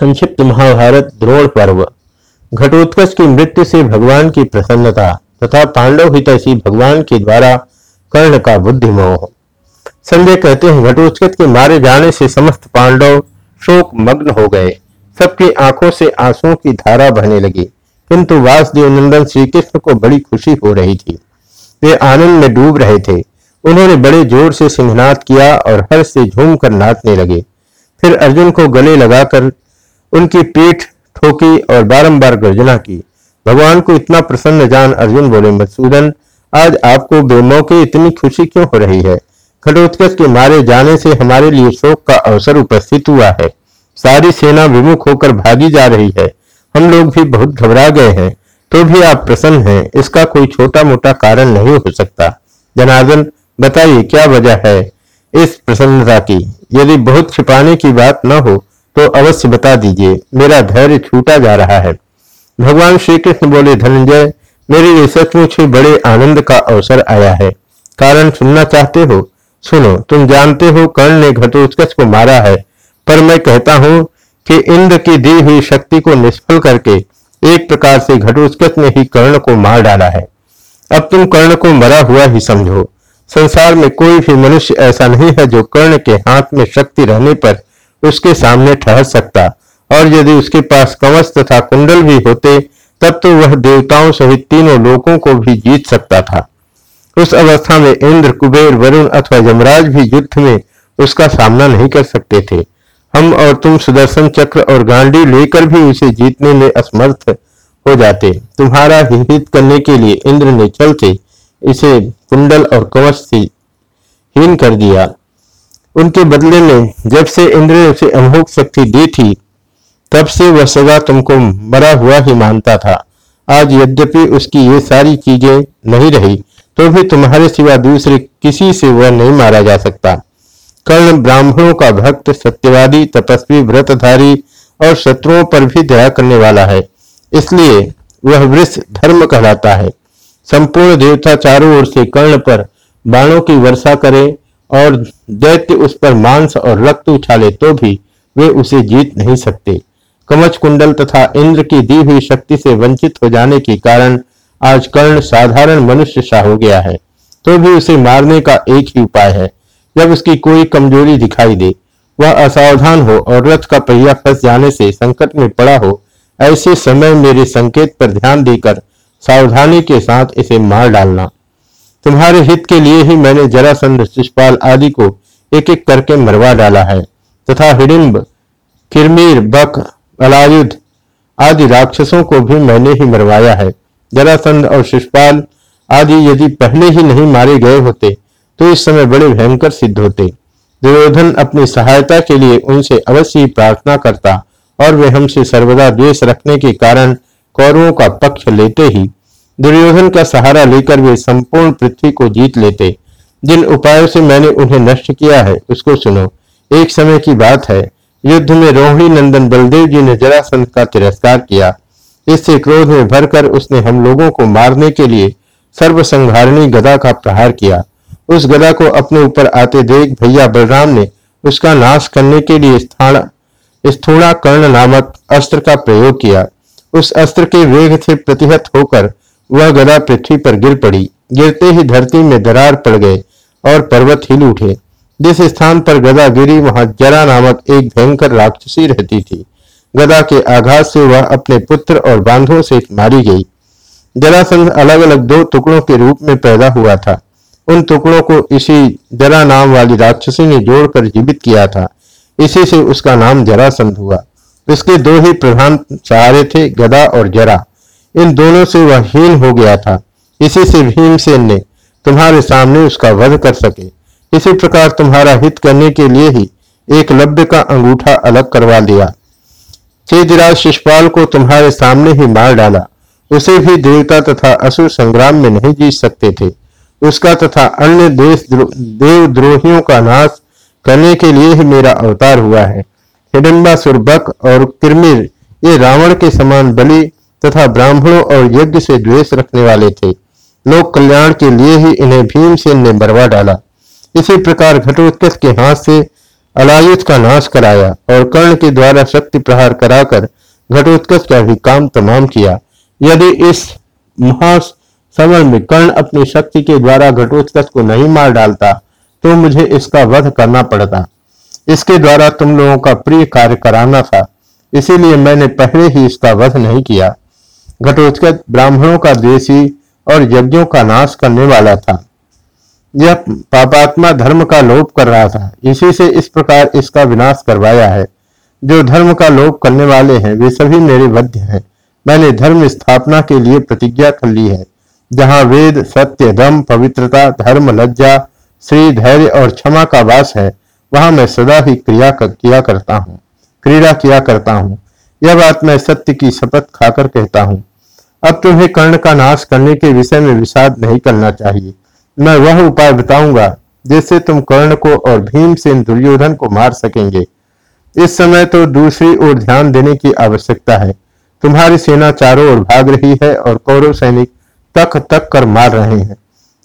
संक्षिप्त महाभारत द्रोण पर्व। घटोत्कच की मृत्यु से भगवान की प्रसन्नता तथा पांडव हितैषी भगवान के द्वारा कर्ण का बुद्धिमोह। संजय कहते हैं, घटोत्कच के मारे जाने से समस्त पांडव शोक मग्न हो गए। सबकी आँखों से आंसुओं की धारा बहने लगी। किंतु वासुदेव नंदन श्री कृष्ण को बड़ी खुशी हो रही थी। वे आनंद में डूब रहे थे। उन्होंने बड़े ज़ोर से सिंहनाद किया और हर से झूम कर नाचने लगे। फिर अर्जुन को गले लगाकर उनकी पीठ ठोकी और बारंबार गर्जना की। भगवान को इतना प्रसन्न जान अर्जुन बोले मधुसूदन आज आपको बेमौके इतनी खुशी क्यों हो रही है? घटोत्कच के मारे जाने से हमारे लिए शोक का अवसर उपस्थित हुआ है। सारी सेना विमुख होकर भागी जा रही है। हम लोग भी बहुत घबरा गए हैं। तो भी आप प्रसन्न हैं। इसका कोई छोटा मोटा कारण नहीं हो सकता। जनार्दन, बताइए, क्या वजह है इस प्रसन्नता की? यदि बहुत छिपाने की बात न हो तो अवश्य बता दीजिए, मेरा धैर्य छूटा जा रहा है। भगवान श्री कृष्ण बोले, धनंजय, मेरे लिए सचमुच ही बड़े आनंद का अवसर आया है। कारण सुनना चाहते हो? सुनो, तुम जानते हो कर्ण ने घटोत्कच को मारा है, पर मैं कहता हूँ कि इंद्र की दी हुई शक्ति को निष्फल करके एक प्रकार से घटोत्कच ने ही कर्ण को मार डाला है। अब तुम कर्ण को मरा हुआ ही समझो। संसार में कोई भी मनुष्य ऐसा नहीं है जो कर्ण के हाथ में शक्ति रहने पर उसके सामने ठहर सकता। और यदि उसके पास कवच तथा कुंडल भी होते, तब तो वह देवताओं सहित तीनों लोगों को भी जीत सकता था। उस अवस्था में इंद्र, कुबेर, वरुण अथवा यमराज भी युद्ध में उसका सामना नहीं कर सकते थे। हम और तुम सुदर्शन चक्र और गांडी लेकर भी उसे जीतने में असमर्थ हो जाते। तुम्हारा हित करने के लिए इंद्र ने चलते इसे कुंडल और कवच से हीन कर दिया। उनके बदले में जब से इंद्र ने उसे अमोक शक्ति दी थी, तब से वह सदा तुमको मरा हुआ ही मानता था। आज यद्यपि उसकी ये सारी चीज़ें नहीं रही तो भी तुम्हारे सिवा दूसरे किसी से वह नहीं मारा जा सकता। कर्ण ब्राह्मणों का भक्त सत्यवादी, तपस्वी, व्रतधारी और शत्रुओं पर भी दया करने वाला है। इसलिए वह वृक्ष धर्म कहलाता है। संपूर्ण देवता चारों ओर से कर्ण पर बाणों की वर्षा करें और दैत्य उस पर मांस और रक्त उछाले तो भी वे उसे जीत नहीं सकते। कमच कुंडल तथा इंद्र की दी हुई शक्ति से वंचित हो जाने के कारण आज कर्ण साधारण मनुष्य सा हो गया है। तो भी उसे मारने का एक ही उपाय है। जब उसकी कोई कमज़ोरी दिखाई दे, वह असावधान हो और रथ का पहिया फंस जाने से संकट में पड़ा हो, ऐसे समय मेरे संकेत पर ध्यान देकर सावधानी के साथ इसे मार डालना। तुम्हारे हित के लिए ही मैंने जरासंध, शिषपाल आदि को एक एक करके मरवा डाला है, तथा हिडिम्ब, किरमीर, बक, अलायुध आदि राक्षसों को भी मैंने ही मरवाया है। जरासंध और शिषपाल आदि यदि पहले ही नहीं मारे गए होते तो इस समय बड़े भयंकर सिद्ध होते। दुर्योधन अपनी सहायता के लिए उनसे अवश्य प्रार्थना करता, और वे हमसे सर्वदा द्वेष रखने के कारण कौरवों का पक्ष लेते ही दुर्योधन का सहारा लेकर वे संपूर्ण पृथ्वी को जीत लेते। जिन उपायों से मैंने उन्हें नष्ट किया है, उसको सुनो। एक समय की बात है। युद्ध में रोहिणी नंदन बलदेव जी ने जरासंध का तिरस्कार किया। इससे क्रोध में भरकर उसने हम लोगों को मारने के लिए सर्वसंहारिणी गदा का प्रहार किया। उस गदा को अपने ऊपर आते देख भैया बलराम ने उसका नाश करने के लिए स्थूणा कर्ण नामक अस्त्र का प्रयोग किया। उस अस्त्र के वेग से प्रतिहत होकर वह गदा पृथ्वी पर गिर पड़ी। गिरते ही धरती में दरार पड़ गए और पर्वत हिल उठे। जिस स्थान पर गदा गिरी, वहाँ जरा नामक एक भयंकर राक्षसी रहती थी। गदा के आघात से वह अपने पुत्र और बांधों से मारी गई। जरासंध अलग अलग दो टुकड़ों के रूप में पैदा हुआ था। उन टुकड़ों को इसी जरा नाम वाली राक्षसी ने जोड़कर जीवित किया था। इसी से उसका नाम जरासंध हुआ। उसके दो ही प्रधान सहारे थे, गदा और जरा। इन दोनों से वह हीन हो गया था। इसी से भीमसेन ने तुम्हारे सामने उसका वध कर सके। इसी प्रकार तुम्हारा हित करने के लिए ही एक लब्ध का अंगूठा अलग करवा दिया चेदिराज शिषपाल को तुम्हारे सामने ही मार डाला। उसे भी देवता तथा असुर संग्राम में नहीं जीत सकते थे। उसका तथा अन्य देश देव द्रोहियों का नाश करने के लिए ही मेरा अवतार हुआ है। हिडम्बा सुरबक और किरमिर, ये रावण के समान बलि तथा ब्राह्मणों और यज्ञ से द्वेष रखने वाले थे। लोक कल्याण के लिए ही इन्हें भीमसेन ने मरवा डाला। इसी प्रकार घटोत्कच के हाथ से अलायुत का नाश कराया और कर्ण के द्वारा शक्ति प्रहार कराकर घटोत्कच का भी काम तमाम किया। यदि इस महासमर में कर्ण अपनी शक्ति के द्वारा घटोत्कच को नहीं मार डालता तो मुझे इसका वध करना पड़ता। इसके द्वारा तुम लोगों का प्रिय कार्य कराना था। इसीलिए मैंने पहले ही इसका वध नहीं किया। घटोत्कच ब्राह्मणों का देशी और यज्ञों का नाश करने वाला था। यह पापात्मा धर्म का लोप कर रहा था। इसी से इस प्रकार इसका विनाश करवाया है। जो धर्म का लोप करने वाले हैं वे सभी मेरे वध्य हैं। मैंने धर्म स्थापना के लिए प्रतिज्ञा कर ली है। जहाँ वेद सत्य दम पवित्रता धर्म लज्जा श्री धैर्य और क्षमा का वास है वहाँ मैं सदा ही क्रिया कर, किया करता हूँ। क्रीड़ा किया करता हूँ। यह बात मैं सत्य की शपथ खाकर कहता हूँ। अब तुम्हें कर्ण का नाश करने के विषय में विषाद नहीं करना चाहिए। मैं वह उपाय बताऊँगा, जिससे तुम कर्ण को और भीम से दुर्योधन को मार सकेंगे। इस समय तो दूसरी ओर ध्यान देने की आवश्यकता है। तुम्हारी सेना चारों ओर भाग रही है और कौरव सैनिक तक तक कर मार रहे हैं।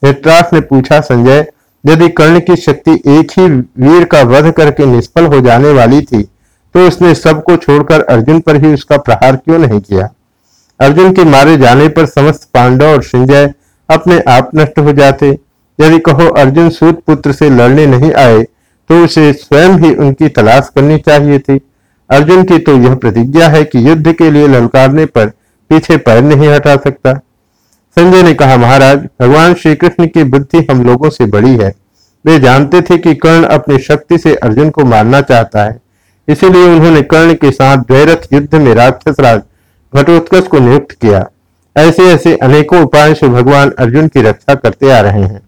धृतराष्ट्र ने पूछा, संजय, यदि कर्ण की शक्ति एक ही वीर का वध करके निष्फल हो जाने वाली थी तो उसने सबको छोड़कर अर्जुन पर ही उसका प्रहार क्यों नहीं किया? अर्जुन के मारे जाने पर समस्त पांडव और संजय अपने आप नष्ट हो जाते। यदि कहो, अर्जुन सूत पुत्र से लड़ने नहीं आए तो उसे स्वयं ही उनकी तलाश करनी चाहिए थी। अर्जुन की तो यह प्रतिज्ञा है कि युद्ध के लिए ललकारने पर पीछे पैर नहीं हटा सकता। संजय ने कहा, महाराज, भगवान श्री कृष्ण की बुद्धि हम लोगों से बड़ी है। वे जानते थे कि कर्ण अपनी शक्ति से अर्जुन को मारना चाहता है। इसीलिए उन्होंने कर्ण के साथ द्वैरथ युद्ध में राक्षस राज घटोत्कच को नियुक्त किया। ऐसे ऐसे अनेकों उपाय से भगवान अर्जुन की रक्षा करते आ रहे हैं।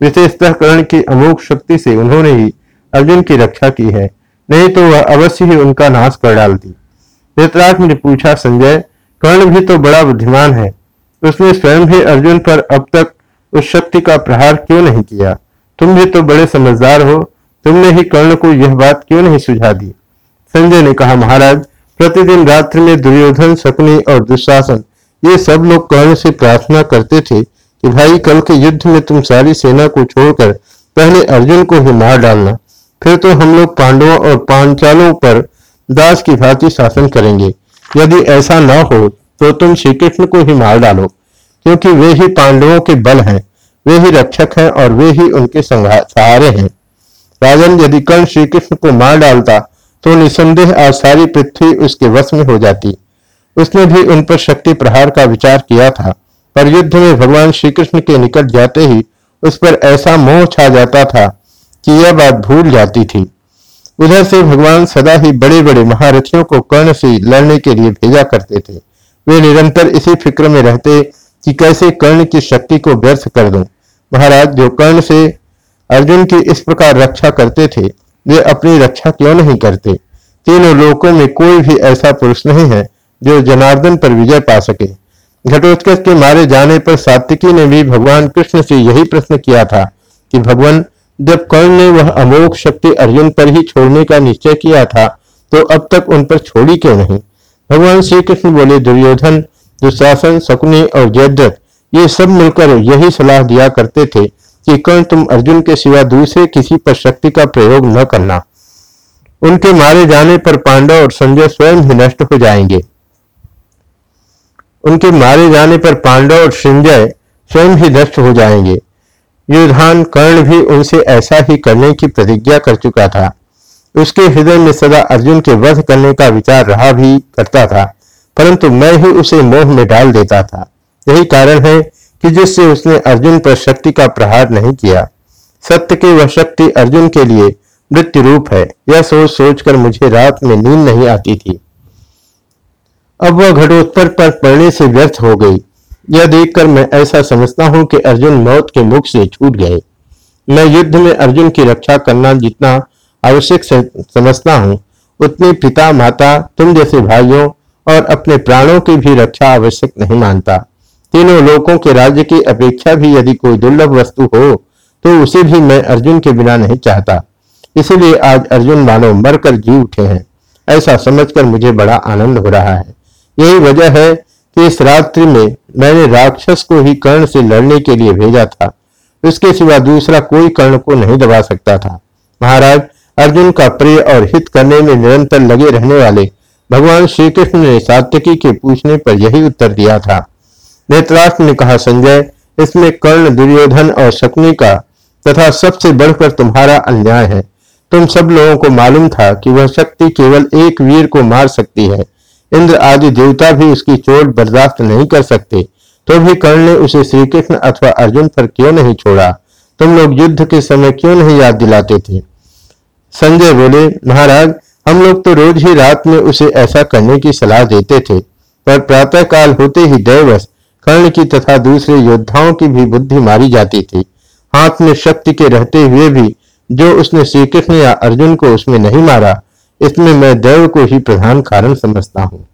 विशेषतः कर्ण की अमोघ शक्ति से उन्होंने ही अर्जुन की रक्षा की है। नहीं तो वह अवश्य ही उनका नाश कर डालती। धृतराष्ट्र ने पूछा, संजय, कर्ण भी तो बड़ा बुद्धिमान है। उसने स्वयं भी अर्जुन पर अब तक उस शक्ति का प्रहार क्यों नहीं किया? तुम भी तो बड़े समझदार हो। तुमने ही कर्ण को यह बात क्यों नहीं सुझा दी? संजय ने कहा, महाराज प्रतिदिन रात्रि में दुर्योधन, शकुनी और दुशासन, ये सब लोग कर्ण से प्रार्थना करते थे कि भाई, कल के युद्ध में तुम सारी सेना को छोड़कर पहले अर्जुन को ही मार डालना। फिर तो हम लोग पांडवों और पांचालों पर दास की भांति शासन करेंगे। यदि ऐसा न हो तो तुम श्री कृष्ण को ही मार डालो, क्योंकि वे ही पांडवों के बल हैं, वे ही रक्षक हैं और वे ही उनके सहारे हैं। राजन, यदि कर्ण श्री कृष्ण को मार डालता तो निसंदेह आज सारी पृथ्वी उसके वश में हो जाती। उसने भी उन पर शक्ति प्रहार का विचार किया था, पर युद्ध में भगवान श्री कृष्ण के निकट जाते ही उस पर ऐसा मोह छा जाता था कि यह बात भूल जाती थी। उधर से भगवान सदा ही बड़े बड़े महारथियों को कर्ण से लड़ने के लिए भेजा करते थे। वे निरंतर इसी फ़िक्र में रहते कि कैसे कर्ण की शक्ति को व्यर्थ कर दूँ। महाराज, जो कर्ण से अर्जुन की इस प्रकार रक्षा करते थे वे अपनी रक्षा क्यों नहीं करते? तीनों लोकों में कोई भी ऐसा पुरुष नहीं है जो जनार्दन पर विजय पा सके। घटोत्कच के मारे जाने पर सात्विकी ने भी भगवान कृष्ण से यही प्रश्न किया था कि भगवान, जब कर्ण ने वह अमोघ शक्ति अर्जुन पर ही छोड़ने का निश्चय किया था तो अब तक उन पर छोड़ी क्यों नहीं? भगवान श्री कृष्ण बोले, दुर्योधन, दुशासन, शकुनी और जयद्रथ, ये सब मिलकर यही सलाह दिया करते थे कि कर्ण तुम अर्जुन के सिवा दूसरे किसी पर शक्ति का प्रयोग न करना। उनके मारे जाने पर पांडव और संजय स्वयं ही नष्ट हो जाएँगे। उनके मारे जाने पर पांडव और संजय स्वयं ही नष्ट हो जाएँगे। युधान कर्ण भी उनसे ऐसा ही करने की प्रतिज्ञा कर चुका था। उसके हृदय में सदा अर्जुन के वध करने का विचार रहा भी करता था, परंतु मैं ही उसे मोह में डाल देता था। यही कारण है कि जिससे उसने अर्जुन पर शक्ति का प्रहार नहीं किया। सत्य की वह शक्ति अर्जुन के लिए मृत्यु रूप है। यह सोच सोचकर मुझे रात में नींद नहीं आती थी। अब वह घटोत्तर पर पड़ने से व्यर्थ हो गई। यह देखकर मैं ऐसा समझता हूँ कि अर्जुन मौत के मुख से छूट गए। मैं युद्ध में अर्जुन की रक्षा करना जितना आवश्यक समझता हूँ, उतने पिता माता तुम जैसे भाइयों और अपने प्राणों की भी रक्षा आवश्यक नहीं मानता। तीनों लोगों के राज्य की अपेक्षा भी यदि कोई दुर्लभ वस्तु हो तो उसे भी मैं अर्जुन के बिना नहीं चाहता। इसीलिए आज अर्जुन मानव मरकर जी उठे हैं। ऐसा समझकर मुझे बड़ा आनंद हो रहा है। यही वजह है कि इस रात्रि में मैंने राक्षस को ही कर्ण से लड़ने के लिए भेजा था। उसके सिवा दूसरा कोई कर्ण को नहीं दबा सकता था। महाराज, अर्जुन का प्रिय और हित करने में निरंतर लगे रहने वाले भगवान श्री कृष्ण ने सात्यकी के पूछने पर यही उत्तर दिया था। नेत्राष्ट्र ने कहा, संजय, इसमें कर्ण, दुर्योधन और शकुनी का तथा सबसे बढ़कर तुम्हारा अन्याय है। तुम सब लोगों को मालूम था कि वह शक्ति केवल एक वीर को मार सकती है। इंद्र आदि देवता भी उसकी चोट बर्दाश्त नहीं कर सकते। तो भी कर्ण ने उसे श्री कृष्ण अथवा अर्जुन पर क्यों नहीं छोड़ा? तुम लोग युद्ध के समय क्यों नहीं याद दिलाते थे? संजय बोले, महाराज, हम लोग तो रोज ही रात में उसे ऐसा करने की सलाह देते थे, पर प्रातः काल होते ही दैवश कर्ण की तथा दूसरे योद्धाओं की भी बुद्धि मारी जाती थी। हाथ में शक्ति के रहते हुए भी जो उसने श्रीकृष्ण या अर्जुन को उसमें नहीं मारा, इसमें मैं देव को ही प्रधान कारण समझता हूँ।